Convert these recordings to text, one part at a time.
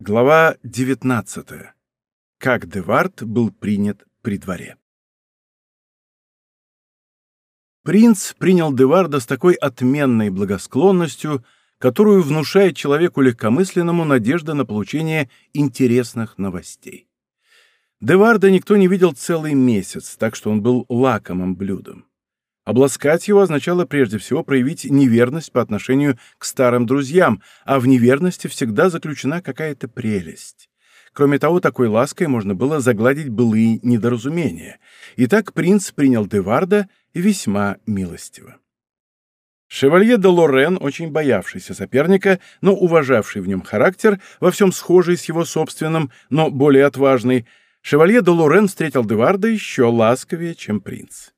Глава 19. Как Девард был принят при дворе. Принц принял Деварда с такой отменной благосклонностью, которую внушает человеку легкомысленному надежда на получение интересных новостей. Деварда никто не видел целый месяц, так что он был лакомым блюдом. Обласкать его означало прежде всего проявить неверность по отношению к старым друзьям, а в неверности всегда заключена какая-то прелесть. Кроме того, такой лаской можно было загладить былые недоразумения. Итак, принц принял Деварда весьма милостиво. Шевалье де Лорен, очень боявшийся соперника, но уважавший в нем характер, во всем схожий с его собственным, но более отважный, Шевалье де Лорен встретил Деварда еще ласковее, чем принц.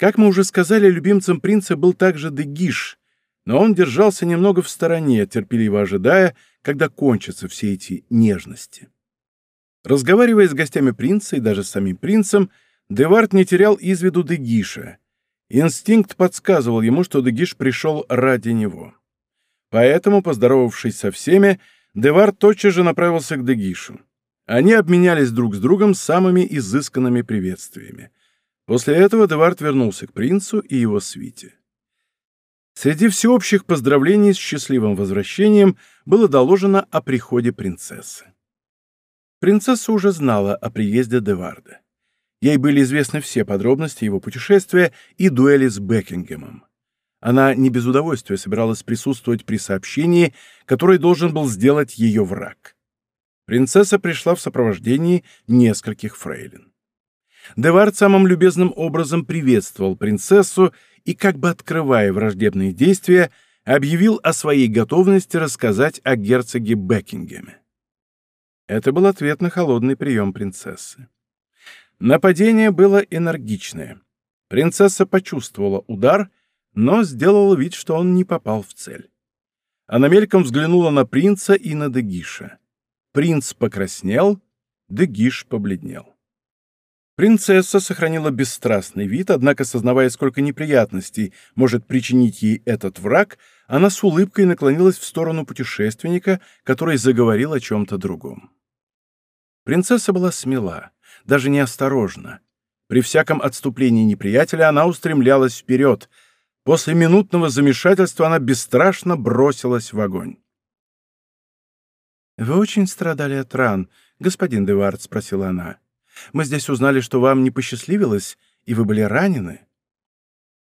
Как мы уже сказали, любимцем принца был также Дегиш, но он держался немного в стороне, терпеливо ожидая, когда кончатся все эти нежности. Разговаривая с гостями принца и даже с самим принцем, Девард не терял из виду Дегиша. Инстинкт подсказывал ему, что Дегиш пришел ради него. Поэтому, поздоровавшись со всеми, Девард тотчас же направился к Дегишу. Они обменялись друг с другом самыми изысканными приветствиями. После этого Девард вернулся к принцу и его свите. Среди всеобщих поздравлений с счастливым возвращением было доложено о приходе принцессы. Принцесса уже знала о приезде Деварда. Ей были известны все подробности его путешествия и дуэли с Бекингемом. Она не без удовольствия собиралась присутствовать при сообщении, которое должен был сделать ее враг. Принцесса пришла в сопровождении нескольких фрейлин. Девард самым любезным образом приветствовал принцессу и, как бы открывая враждебные действия, объявил о своей готовности рассказать о герцоге Бекингеме. Это был ответ на холодный прием принцессы. Нападение было энергичное. Принцесса почувствовала удар, но сделала вид, что он не попал в цель. Она мельком взглянула на принца и на Дегиша. Принц покраснел, Дегиш побледнел. Принцесса сохранила бесстрастный вид, однако, сознавая, сколько неприятностей может причинить ей этот враг, она с улыбкой наклонилась в сторону путешественника, который заговорил о чем-то другом. Принцесса была смела, даже неосторожна. При всяком отступлении неприятеля она устремлялась вперед. После минутного замешательства она бесстрашно бросилась в огонь. «Вы очень страдали от ран, господин Девард?» — спросила она. Мы здесь узнали, что вам не посчастливилось, и вы были ранены».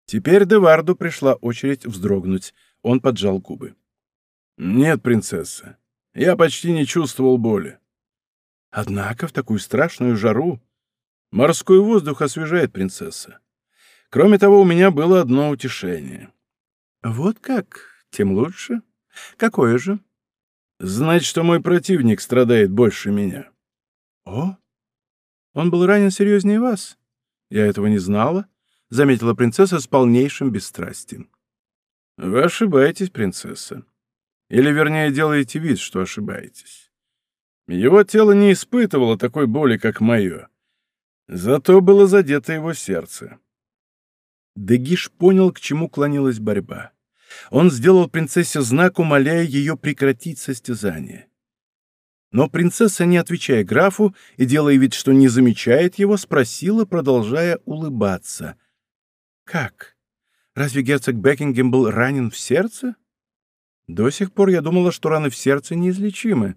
Теперь Деварду пришла очередь вздрогнуть. Он поджал губы. «Нет, принцесса, я почти не чувствовал боли. Однако в такую страшную жару морской воздух освежает принцесса. Кроме того, у меня было одно утешение». «Вот как? Тем лучше. Какое же?» «Знать, что мой противник страдает больше меня». «О, он был ранен серьезнее вас. Я этого не знала, — заметила принцесса с полнейшим бесстрастием. Вы ошибаетесь, принцесса. Или, вернее, делаете вид, что ошибаетесь. Его тело не испытывало такой боли, как мое. Зато было задето его сердце. Дегиш понял, к чему клонилась борьба. Он сделал принцессе знак, умоляя ее прекратить состязание. Но принцесса, не отвечая графу и делая вид, что не замечает его, спросила, продолжая улыбаться. «Как? Разве герцог Бекингем был ранен в сердце? До сих пор я думала, что раны в сердце неизлечимы».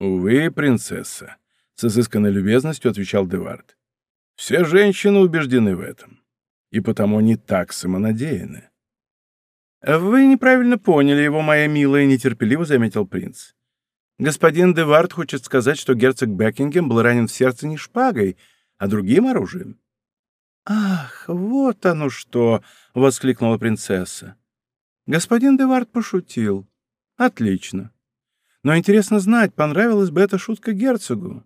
«Увы, принцесса», — с изысканной любезностью отвечал Девард. «Все женщины убеждены в этом, и потому не так самонадеяны». «Вы неправильно поняли его, моя милая», — нетерпеливо заметил принц. Господин Девард хочет сказать, что герцог Бекингем был ранен в сердце не шпагой, а другим оружием. «Ах, вот оно что!» — воскликнула принцесса. «Господин Девард пошутил. Отлично. Но интересно знать, понравилась бы эта шутка герцогу.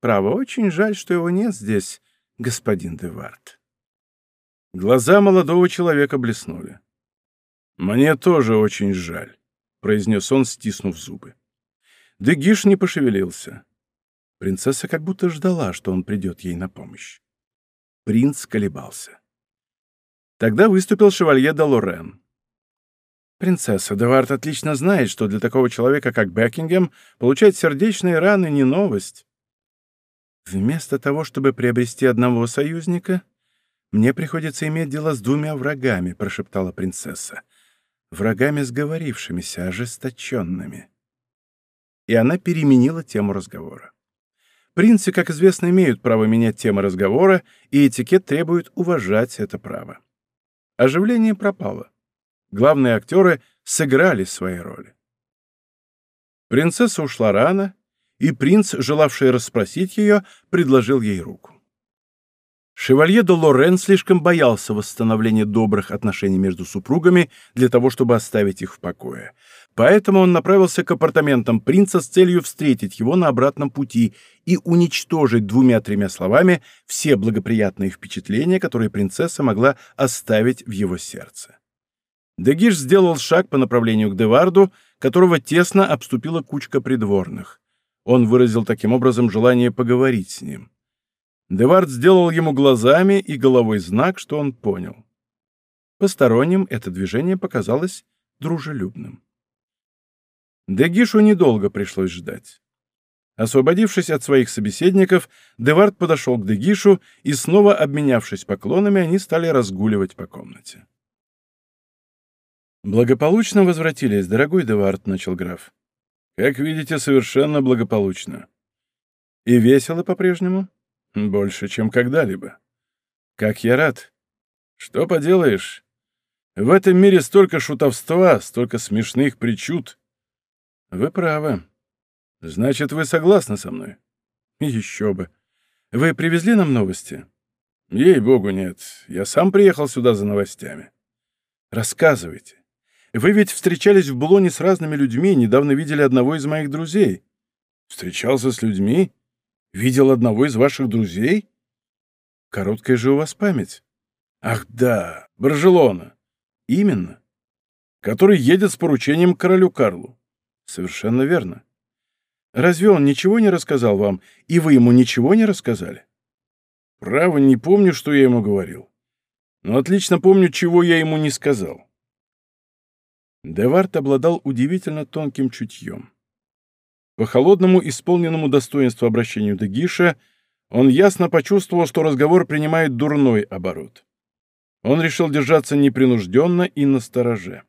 Право, очень жаль, что его нет здесь, господин Девард». Глаза молодого человека блеснули. «Мне тоже очень жаль», — произнес он, стиснув зубы. Дегиш не пошевелился. Принцесса как будто ждала, что он придет ей на помощь. Принц колебался. Тогда выступил шевалье де Лорен. Принцесса, Девард отлично знает, что для такого человека, как Бекингем, получать сердечные раны не новость. Вместо того, чтобы приобрести одного союзника, мне приходится иметь дело с двумя врагами, прошептала принцесса. Врагами сговорившимися, ожесточенными. И она переменила тему разговора. Принцы, как известно, имеют право менять темы разговора, и этикет требует уважать это право. Оживление пропало главные актеры сыграли свои роли. Принцесса ушла рано, и принц, желавший расспросить ее, предложил ей руку. Шевалье де Лорен слишком боялся восстановления добрых отношений между супругами для того, чтобы оставить их в покое. Поэтому он направился к апартаментам принца с целью встретить его на обратном пути и уничтожить двумя-тремя словами все благоприятные впечатления, которые принцесса могла оставить в его сердце. Дегиш сделал шаг по направлению к Деварду, которого тесно обступила кучка придворных. Он выразил таким образом желание поговорить с ним. Девард сделал ему глазами и головой знак, что он понял. Посторонним это движение показалось дружелюбным. Дегишу недолго пришлось ждать. Освободившись от своих собеседников, Девард подошел к Дегишу, и снова обменявшись поклонами, они стали разгуливать по комнате. «Благополучно возвратились, дорогой Девард», — начал граф. «Как видите, совершенно благополучно. И весело по-прежнему? Больше, чем когда-либо. Как я рад. Что поделаешь? В этом мире столько шутовства, столько смешных причуд. Вы правы. Значит, вы согласны со мной? Еще бы. Вы привезли нам новости? Ей-богу, нет. Я сам приехал сюда за новостями. Рассказывайте. Вы ведь встречались в Булоне с разными людьми, недавно видели одного из моих друзей. Встречался с людьми? Видел одного из ваших друзей? Короткая же у вас память. Ах да, Баржелона. Именно. Который едет с поручением к королю Карлу. Совершенно верно. Разве он ничего не рассказал вам, и вы ему ничего не рассказали? Право, не помню, что я ему говорил. Но отлично помню, чего я ему не сказал. Девард обладал удивительно тонким чутьем. По холодному, исполненному достоинству обращению Дегиша, он ясно почувствовал, что разговор принимает дурной оборот. Он решил держаться непринужденно и настороже.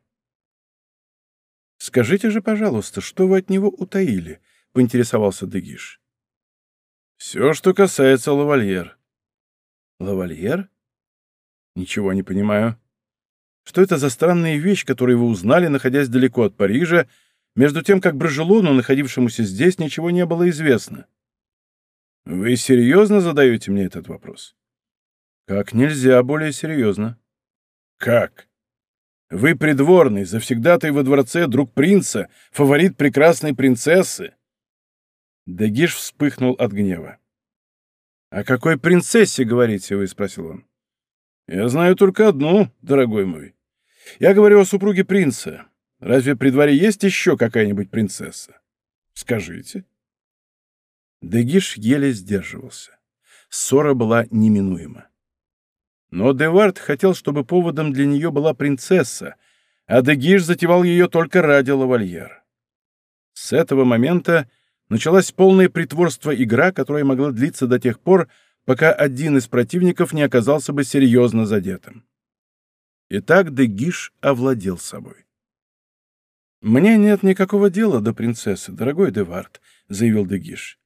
«Скажите же, пожалуйста, что вы от него утаили?» — поинтересовался Дегиш. «Все, что касается лавальер». «Лавальер? Ничего не понимаю». Что это за странная вещь, которую вы узнали, находясь далеко от Парижа, между тем, как Брожелону, находившемуся здесь, ничего не было известно? Вы серьезно задаете мне этот вопрос? Как нельзя более серьезно. Как? Вы придворный, завсегдатый во дворце, друг принца, фаворит прекрасной принцессы. Дегиш вспыхнул от гнева. «О какой принцессе говорите вы?» — спросил он. «Я знаю только одну, дорогой мой. Я говорю о супруге принца. Разве при дворе есть еще какая-нибудь принцесса? Скажите. Дегиш еле сдерживался. Ссора была неминуема. Но Девард хотел, чтобы поводом для нее была принцесса, а Дегиш затевал ее только ради лавальер. С этого момента началась полное притворство игра, которая могла длиться до тех пор, пока один из противников не оказался бы серьезно задетым. Итак, Дегиш овладел собой. «Мне нет никакого дела до принцессы, дорогой Девард», — заявил Дегиш.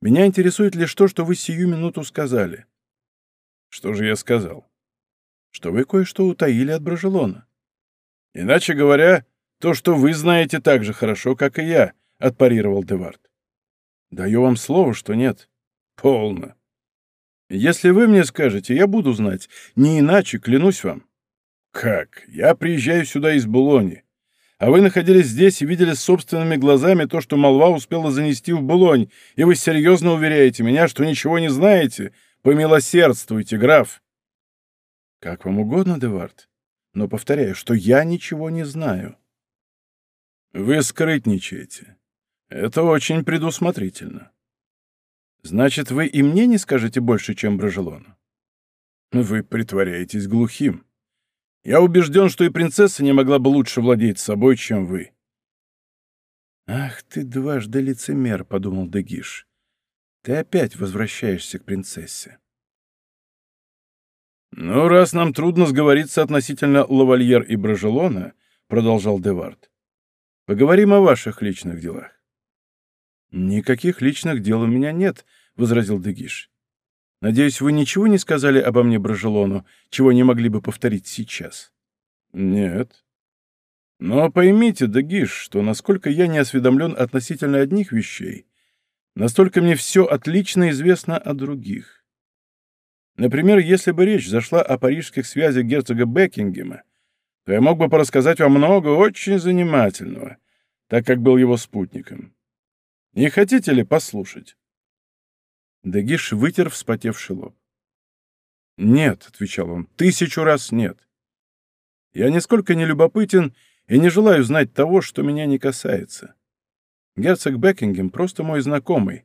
«Меня интересует лишь то, что вы сию минуту сказали». «Что же я сказал?» «Что вы кое-что утаили от Брожелона». «Иначе говоря, то, что вы знаете так же хорошо, как и я», — отпарировал Девард. «Даю вам слово, что нет». «Полно. Если вы мне скажете, я буду знать, не иначе, клянусь вам». «Как? Я приезжаю сюда из Булони. А вы находились здесь и видели собственными глазами то, что молва успела занести в Булонь, и вы серьезно уверяете меня, что ничего не знаете? Помилосердствуйте, граф!» «Как вам угодно, Девард, но повторяю, что я ничего не знаю». «Вы скрытничаете. Это очень предусмотрительно». «Значит, вы и мне не скажете больше, чем Брожелону?» «Вы притворяетесь глухим». Я убежден, что и принцесса не могла бы лучше владеть собой, чем вы». «Ах ты дважды лицемер», — подумал Дегиш. «Ты опять возвращаешься к принцессе». «Ну, раз нам трудно сговориться относительно лавальер и брожелона», — продолжал Девард, — «поговорим о ваших личных делах». «Никаких личных дел у меня нет», — возразил Дегиш. «Надеюсь, вы ничего не сказали обо мне Брожелону, чего не могли бы повторить сейчас?» «Нет. Но поймите, Дегиш, что насколько я не осведомлен относительно одних вещей, настолько мне все отлично известно о других. Например, если бы речь зашла о парижских связях герцога Бекингема, то я мог бы порассказать вам много очень занимательного, так как был его спутником. Не хотите ли послушать?» Дегиш вытер вспотевший лоб. «Нет», — отвечал он, — «тысячу раз нет. Я нисколько не любопытен и не желаю знать того, что меня не касается. Герцог Бекингем просто мой знакомый,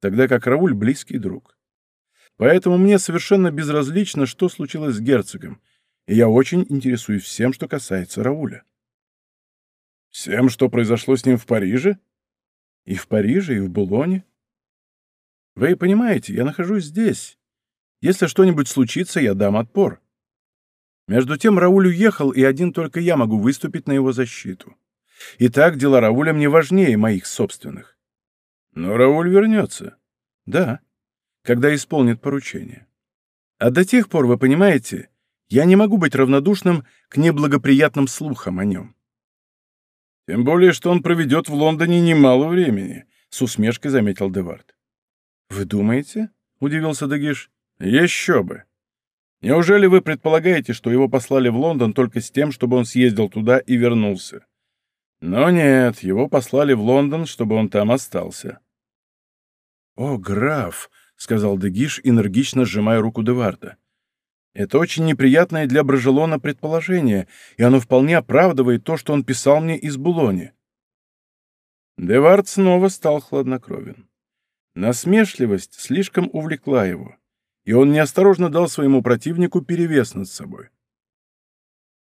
тогда как Рауль — близкий друг. Поэтому мне совершенно безразлично, что случилось с герцогом, и я очень интересуюсь всем, что касается Рауля». «Всем, что произошло с ним в Париже?» И в Париже, и в Булоне. Вы понимаете, я нахожусь здесь. Если что-нибудь случится, я дам отпор. Между тем Рауль уехал, и один только я могу выступить на его защиту. Итак, дела Рауля мне важнее моих собственных. Но Рауль вернется. Да, когда исполнит поручение. А до тех пор, вы понимаете, я не могу быть равнодушным к неблагоприятным слухам о нем. Тем более, что он проведет в Лондоне немало времени, — с усмешкой заметил Девард. «Вы думаете?» — удивился Дагиш. «Еще бы! Неужели вы предполагаете, что его послали в Лондон только с тем, чтобы он съездил туда и вернулся? Но нет, его послали в Лондон, чтобы он там остался». «О, граф!» — сказал Дегиш, энергично сжимая руку Деварда. Это очень неприятное для Брожелона предположение, и оно вполне оправдывает то, что он писал мне из Булони. Девард снова стал хладнокровен. Насмешливость слишком увлекла его, и он неосторожно дал своему противнику перевес над собой.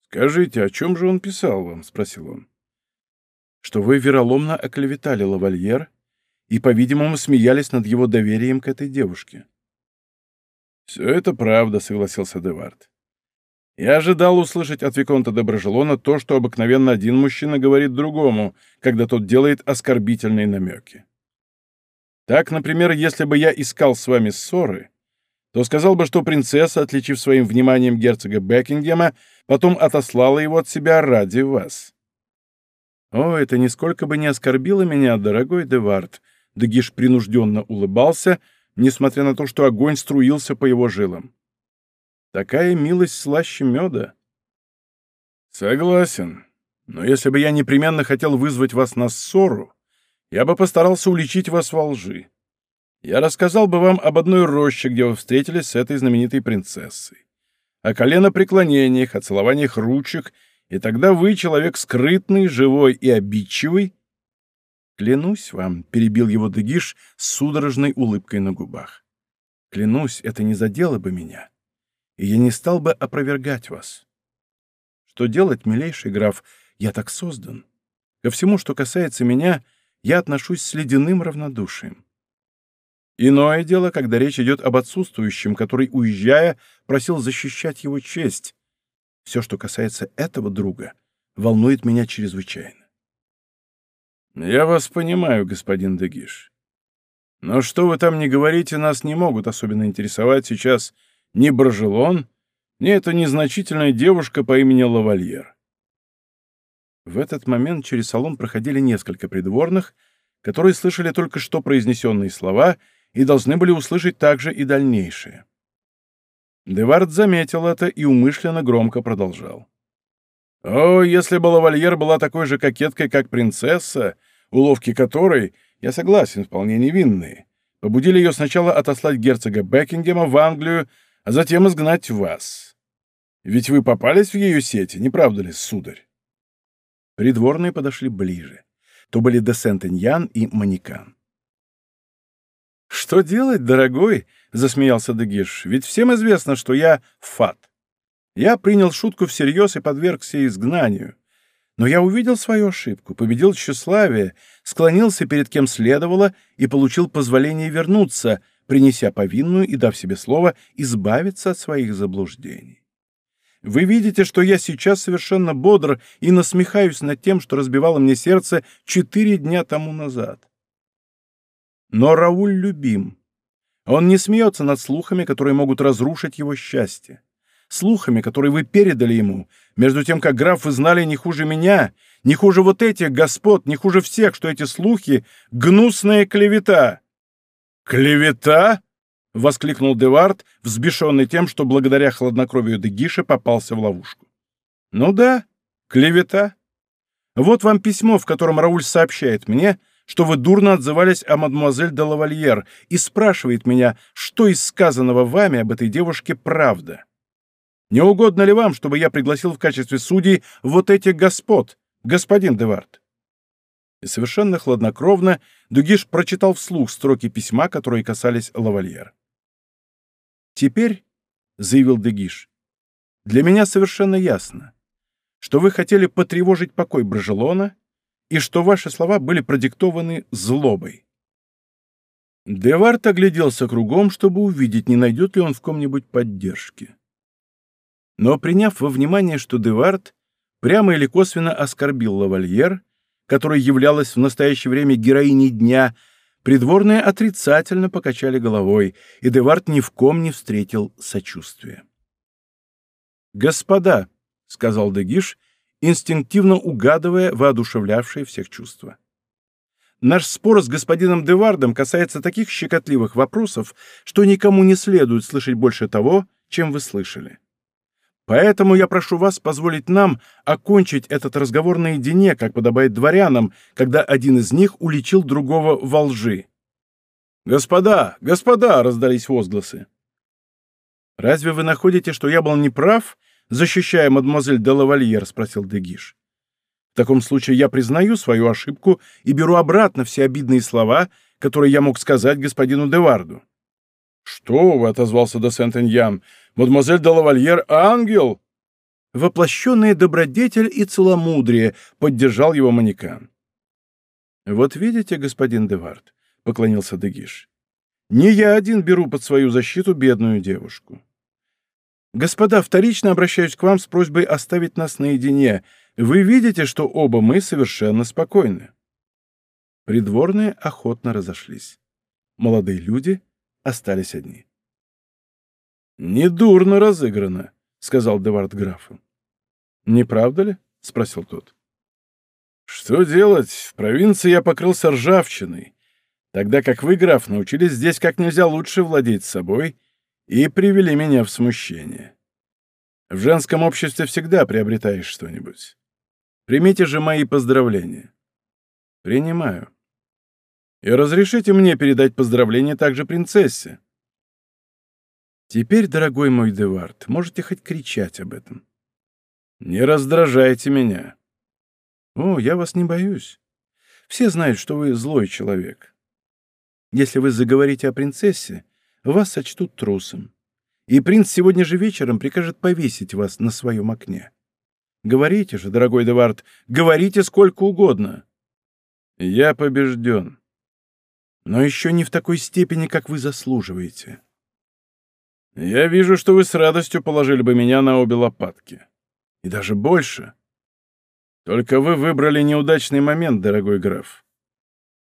«Скажите, о чем же он писал вам?» — спросил он. «Что вы вероломно оклеветали лавальер и, по-видимому, смеялись над его доверием к этой девушке». «Все это правда», — согласился Девард. «Я ожидал услышать от Виконта Доброжелона то, что обыкновенно один мужчина говорит другому, когда тот делает оскорбительные намеки. Так, например, если бы я искал с вами ссоры, то сказал бы, что принцесса, отличив своим вниманием герцога Бекингема, потом отослала его от себя ради вас». «О, это нисколько бы не оскорбило меня, дорогой Девард», — Дегиш принужденно улыбался — несмотря на то, что огонь струился по его жилам. Такая милость слаще меда. Согласен. Но если бы я непременно хотел вызвать вас на ссору, я бы постарался уличить вас во лжи. Я рассказал бы вам об одной роще, где вы встретились с этой знаменитой принцессой, о коленопреклонениях, о целованиях ручек, и тогда вы, человек скрытный, живой и обидчивый, «Клянусь вам», — перебил его Дегиш с судорожной улыбкой на губах. «Клянусь, это не задело бы меня, и я не стал бы опровергать вас. Что делать, милейший граф, я так создан. Ко всему, что касается меня, я отношусь с ледяным равнодушием. Иное дело, когда речь идет об отсутствующем, который, уезжая, просил защищать его честь. Все, что касается этого друга, волнует меня чрезвычайно. «Я вас понимаю, господин Дегиш. Но что вы там не говорите, нас не могут особенно интересовать сейчас ни Брожелон, ни эта незначительная девушка по имени Лавальер». В этот момент через салон проходили несколько придворных, которые слышали только что произнесенные слова и должны были услышать также и дальнейшие. Девард заметил это и умышленно громко продолжал. О, если бы лавальер была такой же кокеткой, как принцесса, уловки которой, я согласен, вполне невинные, побудили ее сначала отослать герцога Бекингема в Англию, а затем изгнать вас. Ведь вы попались в ее сети, не правда ли, сударь? Придворные подошли ближе. То были де Сент-Эньян и Манекан. «Что делать, дорогой?» — засмеялся Дегиш. «Ведь всем известно, что я фат. Я принял шутку всерьез и подвергся изгнанию. Но я увидел свою ошибку, победил тщеславие, склонился перед кем следовало и получил позволение вернуться, принеся повинную и дав себе слово избавиться от своих заблуждений. Вы видите, что я сейчас совершенно бодр и насмехаюсь над тем, что разбивало мне сердце четыре дня тому назад. Но Рауль любим. Он не смеется над слухами, которые могут разрушить его счастье. Слухами, которые вы передали ему, между тем, как граф вы знали не хуже меня, не хуже вот этих господ, не хуже всех, что эти слухи — гнусная клевета. «Клевета?» — воскликнул Девард, взбешенный тем, что благодаря хладнокровию Дегиша попался в ловушку. «Ну да, клевета. Вот вам письмо, в котором Рауль сообщает мне, что вы дурно отзывались о мадемуазель де лавальер и спрашивает меня, что из сказанного вами об этой девушке правда. Не угодно ли вам, чтобы я пригласил в качестве судей вот этих господ, господин Девард?» И совершенно хладнокровно Дугиш прочитал вслух строки письма, которые касались лавальер. «Теперь, — заявил Дегиш, — для меня совершенно ясно, что вы хотели потревожить покой Брожелона и что ваши слова были продиктованы злобой. Девард огляделся кругом, чтобы увидеть, не найдет ли он в ком-нибудь поддержки. Но, приняв во внимание, что Девард прямо или косвенно оскорбил лавальер, которая являлась в настоящее время героиней дня, придворные отрицательно покачали головой, и Девард ни в ком не встретил сочувствия. «Господа», — сказал Дегиш, — инстинктивно угадывая воодушевлявшие всех чувства. Наш спор с господином Девардом касается таких щекотливых вопросов, что никому не следует слышать больше того, чем вы слышали. Поэтому я прошу вас позволить нам окончить этот разговор наедине, как подобает дворянам, когда один из них уличил другого во лжи. «Господа! Господа!» — раздались возгласы. «Разве вы находите, что я был неправ, защищая мадемуазель де лавальер?» — спросил Дегиш. «В таком случае я признаю свою ошибку и беру обратно все обидные слова, которые я мог сказать господину Деварду». «Что вы?» — отозвался де Сент-Эньян. «Мадемуазель де лавальер — ангел!» «Воплощенный добродетель и целомудрие», — поддержал его манекан. «Вот видите, господин Девард», — поклонился Дегиш, — «не я один беру под свою защиту бедную девушку. «Господа, вторично обращаюсь к вам с просьбой оставить нас наедине. Вы видите, что оба мы совершенно спокойны». Придворные охотно разошлись. Молодые люди остались одни. «Недурно разыграно», — сказал Девард графу. «Не правда ли?» — спросил тот. «Что делать? В провинции я покрылся ржавчиной, тогда как вы, граф, научились здесь как нельзя лучше владеть собой и привели меня в смущение. В женском обществе всегда приобретаешь что-нибудь. Примите же мои поздравления. Принимаю. И разрешите мне передать поздравления также принцессе. Теперь, дорогой мой Девард, можете хоть кричать об этом. Не раздражайте меня. О, я вас не боюсь. Все знают, что вы злой человек. Если вы заговорите о принцессе, вас сочтут трусом. И принц сегодня же вечером прикажет повесить вас на своем окне. Говорите же, дорогой Девард, говорите сколько угодно. Я побежден. Но еще не в такой степени, как вы заслуживаете. Я вижу, что вы с радостью положили бы меня на обе лопатки. И даже больше. Только вы выбрали неудачный момент, дорогой граф.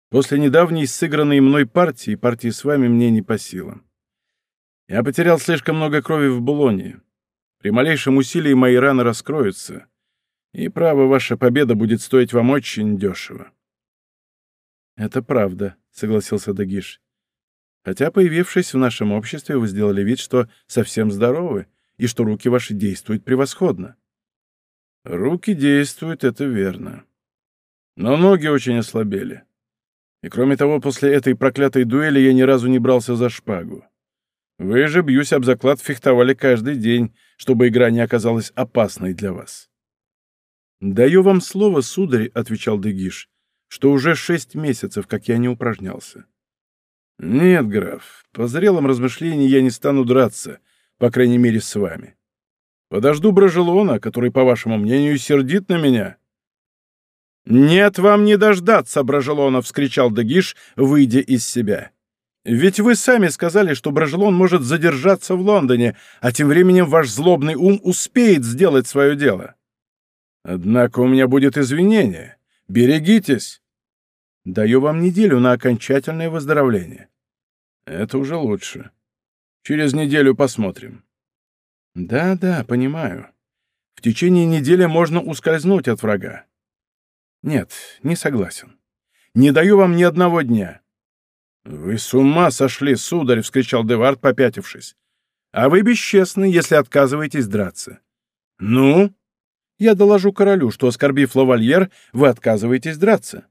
После недавней сыгранной мной партии, партии с вами мне не по силам. Я потерял слишком много крови в Булоне. При малейшем усилии мои раны раскроются, и, право, ваша победа будет стоить вам очень дешево. «Это правда», — согласился Дагиш. «Хотя, появившись в нашем обществе, вы сделали вид, что совсем здоровы, и что руки ваши действуют превосходно». «Руки действуют, это верно. Но ноги очень ослабели. И кроме того, после этой проклятой дуэли я ни разу не брался за шпагу. Вы же, бьюсь об заклад, фехтовали каждый день, чтобы игра не оказалась опасной для вас. «Даю вам слово, сударь», — отвечал Дегиш, — «что уже шесть месяцев, как я не упражнялся». «Нет, граф, по зрелым размышлениям я не стану драться, по крайней мере, с вами. Подожду Брожелона, который, по вашему мнению, сердит на меня». «Нет вам не дождаться, Брожелона!» — вскричал Дагиш, выйдя из себя. «Ведь вы сами сказали, что Брожелон может задержаться в Лондоне, а тем временем ваш злобный ум успеет сделать свое дело. Однако у меня будет извинение. Берегитесь!» «Даю вам неделю на окончательное выздоровление». «Это уже лучше. Через неделю посмотрим». «Да-да, понимаю. В течение недели можно ускользнуть от врага. Нет, не согласен. Не даю вам ни одного дня. Вы с ума сошли, сударь, вскричал Девард, попятившись. А вы бесчестны, если отказываетесь драться. Ну? Я доложу королю, что, оскорбив лавальер, вы отказываетесь драться.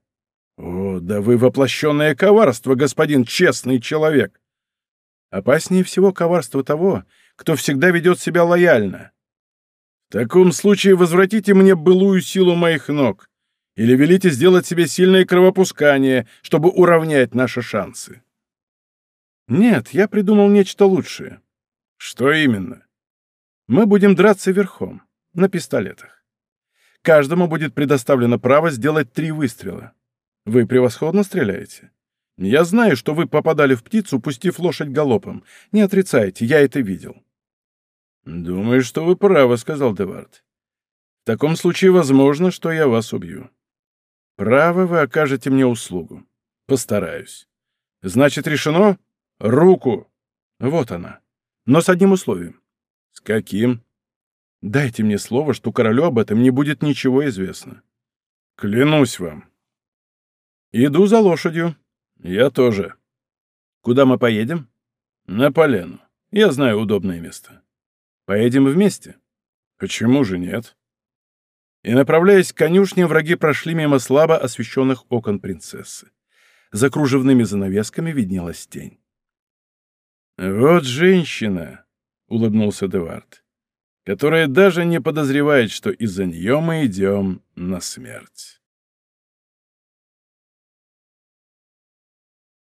Да вы воплощенное коварство, господин честный человек. Опаснее всего коварство того, кто всегда ведет себя лояльно. В таком случае возвратите мне былую силу моих ног. Или велите сделать себе сильное кровопускание, чтобы уравнять наши шансы? Нет, я придумал нечто лучшее. Что именно? Мы будем драться верхом, на пистолетах. Каждому будет предоставлено право сделать три выстрела. Вы превосходно стреляете. Я знаю, что вы попадали в птицу, пустив лошадь галопом. Не отрицайте, я это видел. «Думаю, что вы правы», — сказал Девард. «В таком случае возможно, что я вас убью». Право, вы окажете мне услугу. Постараюсь. Значит, решено? Руку. Вот она. Но с одним условием. С каким? Дайте мне слово, что королю об этом не будет ничего известно. Клянусь вам. Иду за лошадью. Я тоже. Куда мы поедем? На полену. Я знаю удобное место. Поедем вместе? Почему же нет? и, направляясь к конюшне, враги прошли мимо слабо освещенных окон принцессы. За кружевными занавесками виднелась тень. «Вот женщина», — улыбнулся Девард, — «которая даже не подозревает, что из-за нее мы идем на смерть».